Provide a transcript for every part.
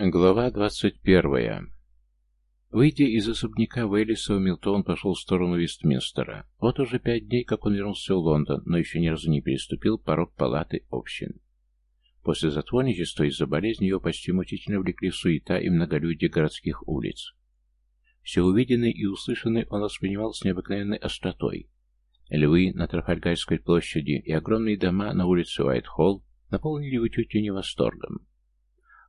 Глава двадцать первая. Выйдя из особняка Вейлиса, Милтон пошел в сторону Вестминстера. Вот уже пять дней, как он вернулся в Лондон, но еще ни разу не переступил порог палаты общин. После затворничества из-за болезни его почти мучительно влекли суета и многолюдие городских улиц. Все увиденное и услышанное он воспринимал с необыкновенной остротой. Львы на Трафальгарской площади и огромные дома на улице Уайт-Холл наполнили его чуть ли не восторгом.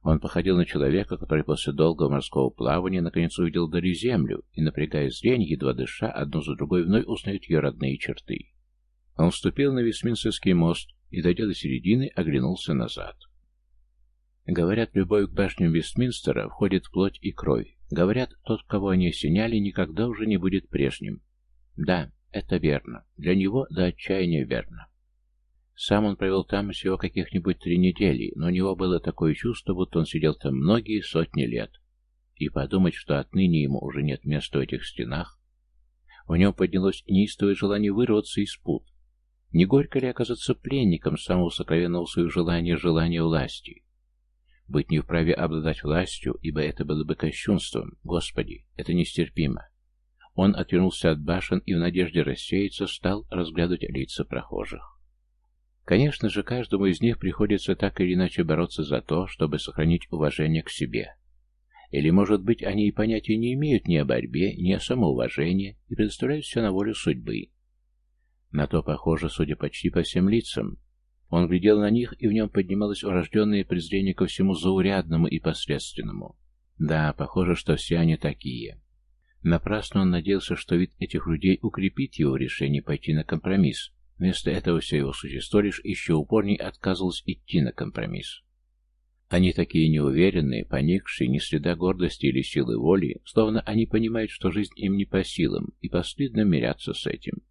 Он походил на человека, который после долгого морского плавания наконец увидел вдали землю и, напрягая зрение, едва дыша, одну за другой вновь узнает ее родные черты. Он вступил на Вестминстерский мост и, дойдя до середины, оглянулся назад. Говорят, любовь к башням Вестминстера входит в плоть и кровь. Говорят, тот, кого они осеняли, никогда уже не будет прежним. Да, это верно. Для него до отчаяния верно. Сам он провел там всего каких-нибудь три недели, но у него было такое чувство, будто он сидел там многие сотни лет. И подумать, что отныне ему уже нет места в этих стенах. У него поднялось неистовое желание вырваться из пут. Не горько ли оказаться пленником самого сокровенного своего желания, желания власти? Быть не вправе обладать властью, ибо это было бы кощунством. Господи, это нестерпимо. Он отвернулся от башен и в надежде рассеяться стал разглядывать лица прохожих. Конечно же, каждому из них приходится так или иначе бороться за то, чтобы сохранить уважение к себе. Или, может быть, они и понятия не имеют ни о борьбе, ни о самоуважении и предоставляют все на волю судьбы. На то похоже, судя почти по всем лицам. Он глядел на них, и в нем поднималось урожденное презрение ко всему заурядному и посредственному. Да, похоже, что все они такие. Напрасно он надеялся, что вид этих людей укрепит его решение пойти на компромисс, Вместо этого все его существо лишь еще упорней отказывалось идти на компромисс. Они такие неуверенные, поникшие, ни следа гордости или силы воли, словно они понимают, что жизнь им не по силам, и постыдно мирятся с этим.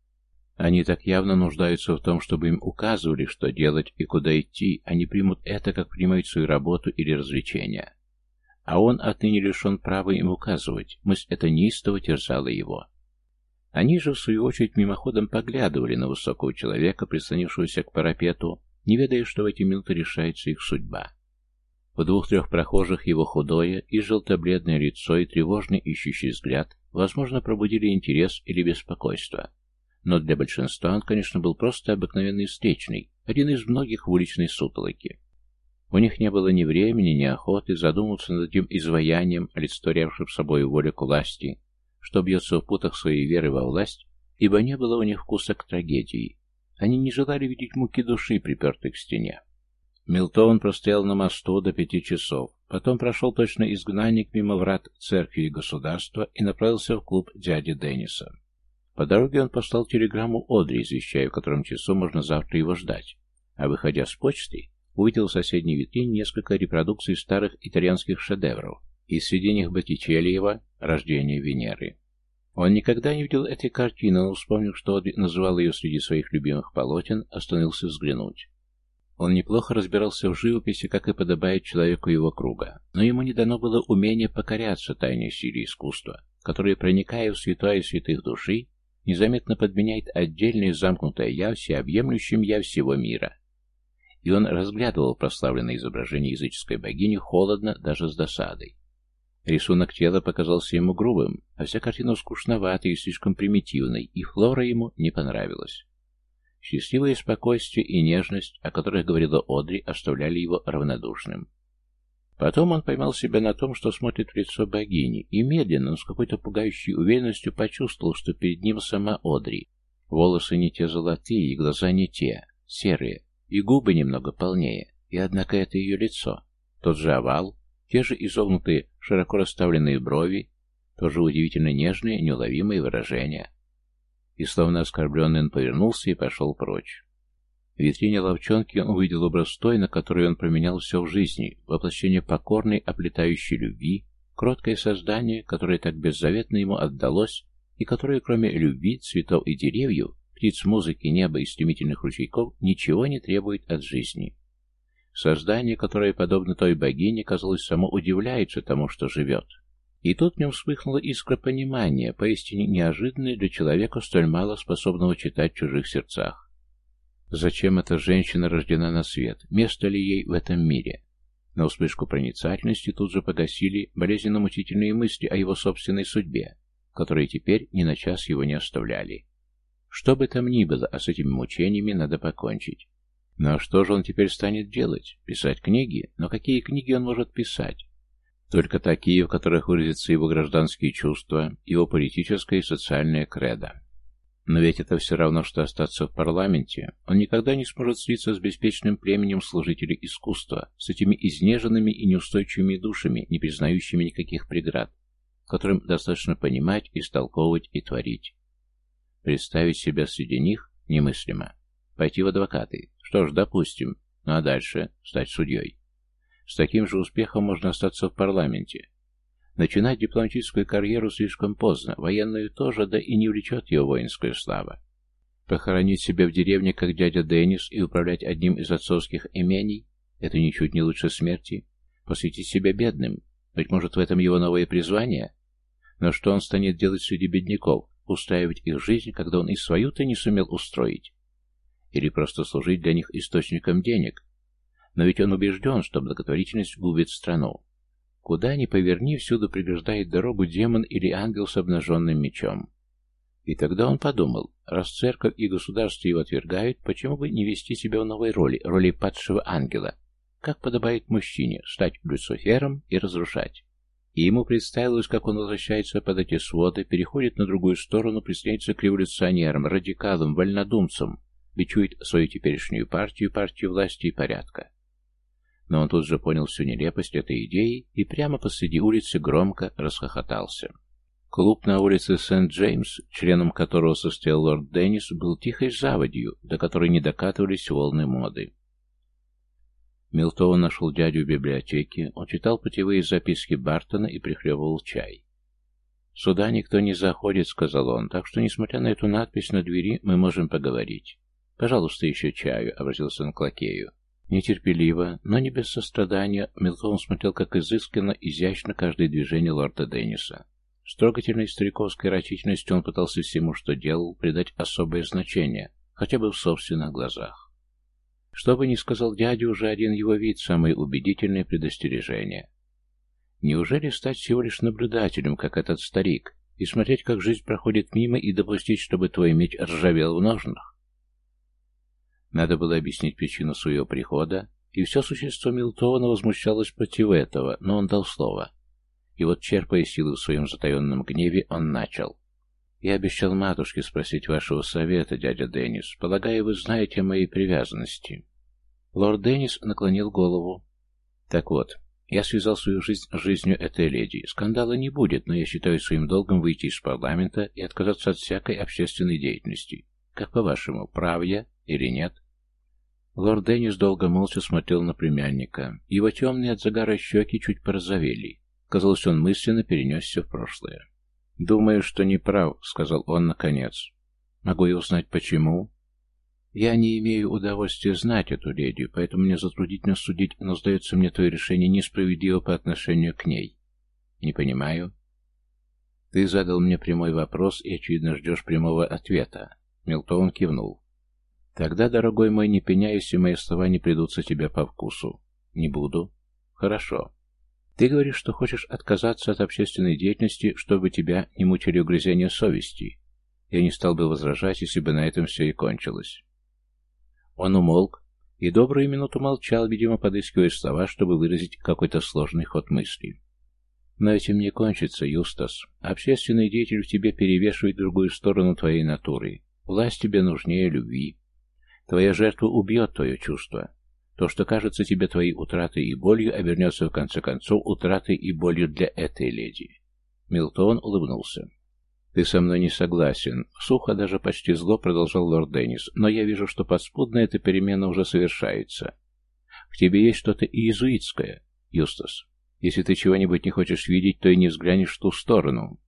Они так явно нуждаются в том, чтобы им указывали, что делать и куда идти, они примут это, как принимают свою работу или развлечения. А он отныне лишен права им указывать, мысль эта неистово терзала его. Они же, в свою очередь, мимоходом поглядывали на высокого человека, прислонившегося к парапету, не ведая, что в эти минуты решается их судьба. В двух-трех прохожих его худое и желто-бледное лицо и тревожный ищущий взгляд, возможно, пробудили интерес или беспокойство. Но для большинства он, конечно, был просто обыкновенный встречный, один из многих в уличной сутолоке. У них не было ни времени, ни охоты задуматься над этим изваянием, олицетворявшим собой волю к власти, что бьется в путах своей веры во власть, ибо не было у них вкуса к трагедии. Они не желали видеть муки души, припертой к стене. Милтон простоял на мосту до пяти часов, потом прошел точно изгнанник мимо врат церкви и государства и направился в клуб дяди Денниса. По дороге он послал телеграмму Одри, извещая, в котором часу можно завтра его ждать, а выходя с почты, увидел в соседней витрине несколько репродукций старых итальянских шедевров, и среди них Боттичеллиева «Рождение Венеры». Он никогда не видел этой картины, но, вспомнив, что Одри называл ее среди своих любимых полотен, остановился взглянуть. Он неплохо разбирался в живописи, как и подобает человеку его круга, но ему не дано было умение покоряться тайне силе искусства, которое, проникая в святая святых души, незаметно подменяет отдельное замкнутое «я» всеобъемлющим «я» всего мира. И он разглядывал прославленное изображение языческой богини холодно, даже с досадой. Рисунок тела показался ему грубым, а вся картина скучноватой и слишком примитивной, и Флора ему не понравилась. Счастливое спокойствие и нежность, о которых говорила Одри, оставляли его равнодушным. Потом он поймал себя на том, что смотрит в лицо богини, и медленно, но с какой-то пугающей уверенностью почувствовал, что перед ним сама Одри. Волосы не те золотые, и глаза не те, серые, и губы немного полнее, и однако это ее лицо. Тот же овал, те же изогнутые, широко расставленные брови, тоже удивительно нежные, неуловимые выражения. И словно оскорбленный он повернулся и пошел прочь. В витрине ловчонки он увидел образ той, на которой он променял все в жизни, воплощение покорной, оплетающей любви, кроткое создание, которое так беззаветно ему отдалось, и которое, кроме любви, цветов и деревьев, птиц, музыки, неба и стремительных ручейков, ничего не требует от жизни. Создание, которое, подобно той богине, казалось, само удивляется тому, что живет. И тут в нем вспыхнула искра понимания, поистине неожиданная для человека, столь мало способного читать в чужих сердцах. Зачем эта женщина рождена на свет? Место ли ей в этом мире? На вспышку проницательности тут же погасили болезненно-мучительные мысли о его собственной судьбе, которые теперь ни на час его не оставляли. Что бы там ни было, а с этими мучениями надо покончить. А что же он теперь станет делать? Писать книги? Но какие книги он может писать? Только такие, в которых выразятся его гражданские чувства, его политическое и социальное кредо. Но ведь это все равно, что остаться в парламенте. Он никогда не сможет слиться с беспечным племенем служителей искусства, с этими изнеженными и неустойчивыми душами, не признающими никаких преград, которым достаточно понимать, истолковывать и творить. Представить себя среди них немыслимо. Пойти в адвокаты. Что ж, допустим. Ну а дальше стать судьей. С таким же успехом можно остаться в парламенте. Начинать дипломатическую карьеру слишком поздно, военную тоже, да и не влечет его воинская слава. Похоронить себя в деревне, как дядя Деннис, и управлять одним из отцовских имений – это ничуть не лучше смерти. Посвятить себя бедным – быть может, в этом его новое призвание? Но что он станет делать среди бедняков? Устраивать их жизнь, когда он и свою-то не сумел устроить? Или просто служить для них источником денег, но ведь он убежден, что благотворительность губит страну. Куда ни поверни, всюду преграждает дорогу демон или ангел с обнаженным мечом. И тогда он подумал, раз церковь и государство его отвергают, почему бы не вести себя в новой роли, роли падшего ангела, как подобает мужчине, стать Люцифером и разрушать. И ему представилось, как он возвращается под эти своды, переходит на другую сторону, присоединяется к революционерам, радикалам, вольнодумцам, бичует свою теперешнюю партию, партию власти и порядка. Но он тут же понял всю нелепость этой идеи и прямо посреди улицы громко расхохотался. Клуб на улице Сент-Джеймс, членом которого состоял лорд Деннис, был тихой заводью, до которой не докатывались волны моды. Милтон нашел дядю в библиотеке, он читал путевые записки Бартона и прихлебывал чай. «Сюда никто не заходит», — сказал он, — «так что, несмотря на эту надпись на двери, мы можем поговорить». «Пожалуйста, еще чаю», — обратился он к лакею. Нетерпеливо, но не без сострадания, Милтон смотрел, как изысканно, изящно каждое движение лорда Денниса. С трогательной стариковской рачительностью он пытался всему, что делал, придать особое значение, хотя бы в собственных глазах. Что бы ни сказал дядя, уже один его вид – самое убедительное предостережение. Неужели стать всего лишь наблюдателем, как этот старик, и смотреть, как жизнь проходит мимо, и допустить, чтобы твой меч ржавел в ножнах? Надо было объяснить причину своего прихода, и все существо Милтона возмущалось против этого, но он дал слово. И вот, черпая силы в своем затаенном гневе, он начал. «Я обещал матушке спросить вашего совета, дядя Деннис. Полагаю, вы знаете моей привязанности». Лорд Деннис наклонил голову. «Так вот, я связал свою жизнь с жизнью этой леди. Скандала не будет, но я считаю своим долгом выйти из парламента и отказаться от всякой общественной деятельности. Как по-вашему, прав я или нет? Лорд Деннис долго молча смотрел на племянника. Его темные от загара щеки чуть порозовели. Казалось, он мысленно перенесся в прошлое. «Думаю, что не прав», — сказал он наконец. «Могу я узнать, почему?» «Я не имею удовольствия знать эту леди, поэтому мне затруднительно судить, но, сдается мне, твое решение несправедливо по отношению к ней». «Не понимаю». «Ты задал мне прямой вопрос и, очевидно, ждешь прямого ответа». Милтон кивнул. Тогда, дорогой мой, не пеняй, если мои слова не придутся тебе по вкусу. Не буду. Хорошо. Ты говоришь, что хочешь отказаться от общественной деятельности, чтобы тебя не мучили угрызения совести. Я не стал бы возражать, если бы на этом все и кончилось. Он умолк и добрую минуту молчал, видимо, подыскивая слова, чтобы выразить какой-то сложный ход мысли. Но этим не кончится, Юстас. Общественный деятель в тебе перевешивает другую сторону твоей натуры. Власть тебе нужнее любви. Твоя жертва убьет твое чувство. То, что кажется тебе твоей утратой и болью, обернется в конце концов утратой и болью для этой леди. Милтон улыбнулся. «Ты со мной не согласен», — сухо, даже почти зло продолжал лорд Деннис, «но я вижу, что подспудно эта перемена уже совершается. В тебе есть что-то иезуитское, Юстас. Если ты чего-нибудь не хочешь видеть, то и не взглянешь в ту сторону.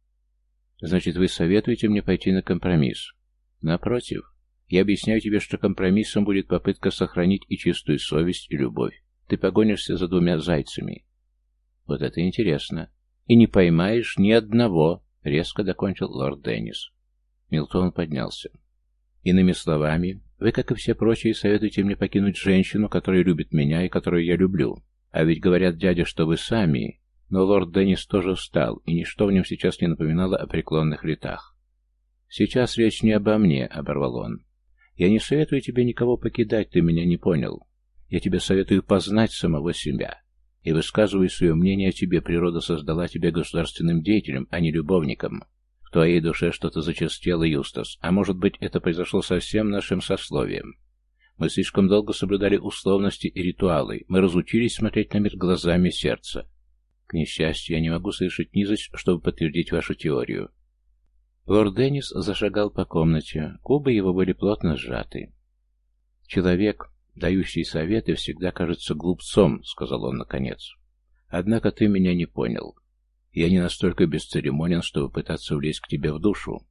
Значит, вы советуете мне пойти на компромисс? Напротив, я объясняю тебе, что компромиссом будет попытка сохранить и чистую совесть, и любовь. Ты погонишься за двумя зайцами. Вот это интересно. И не поймаешь ни одного, резко докончил лорд Деннис. Милтон поднялся. Иными словами, вы, как и все прочие, советуете мне покинуть женщину, которая любит меня и которую я люблю. А ведь говорят, дядя, что вы сами... Но лорд Деннис тоже встал, и ничто в нем сейчас не напоминало о преклонных летах. «Сейчас речь не обо мне», — оборвал он. «Я не советую тебе никого покидать, ты меня не понял. Я тебе советую познать самого себя. И высказывай свое мнение о тебе, природа создала тебя государственным деятелем, а не любовником. В твоей душе что-то зачастело, Юстас, а может быть, это произошло со всем нашим сословием. Мы слишком долго соблюдали условности и ритуалы, мы разучились смотреть на мир глазами сердца. К несчастью, я не могу совершить низость, чтобы подтвердить вашу теорию. Лорд Деннис зашагал по комнате, губы его были плотно сжаты. Человек, дающий советы, всегда кажется глупцом, сказал он наконец. Однако ты меня не понял. Я не настолько бесцеремонен, чтобы пытаться влезть к тебе в душу.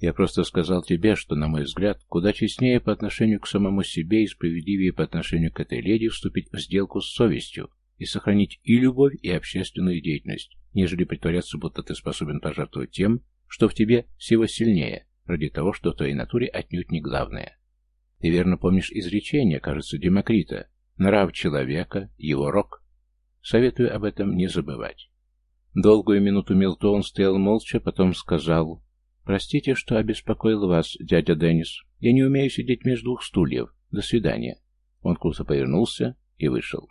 Я просто сказал тебе, что, на мой взгляд, куда честнее по отношению к самому себе и справедливее по отношению к этой леди вступить в сделку с совестью и сохранить и любовь, и общественную деятельность, нежели притворяться, будто ты способен пожертвовать тем, что в тебе всего сильнее, ради того, что в твоей натуре отнюдь не главное. Ты верно помнишь изречение, кажется, Демокрита «Нрав человека – его рок». Советую об этом не забывать. Долгую минуту Милтон стоял молча, потом сказал, «Простите, что обеспокоил вас, дядя Деннис. Я не умею сидеть между двух стульев. До свидания». Он круто повернулся и вышел.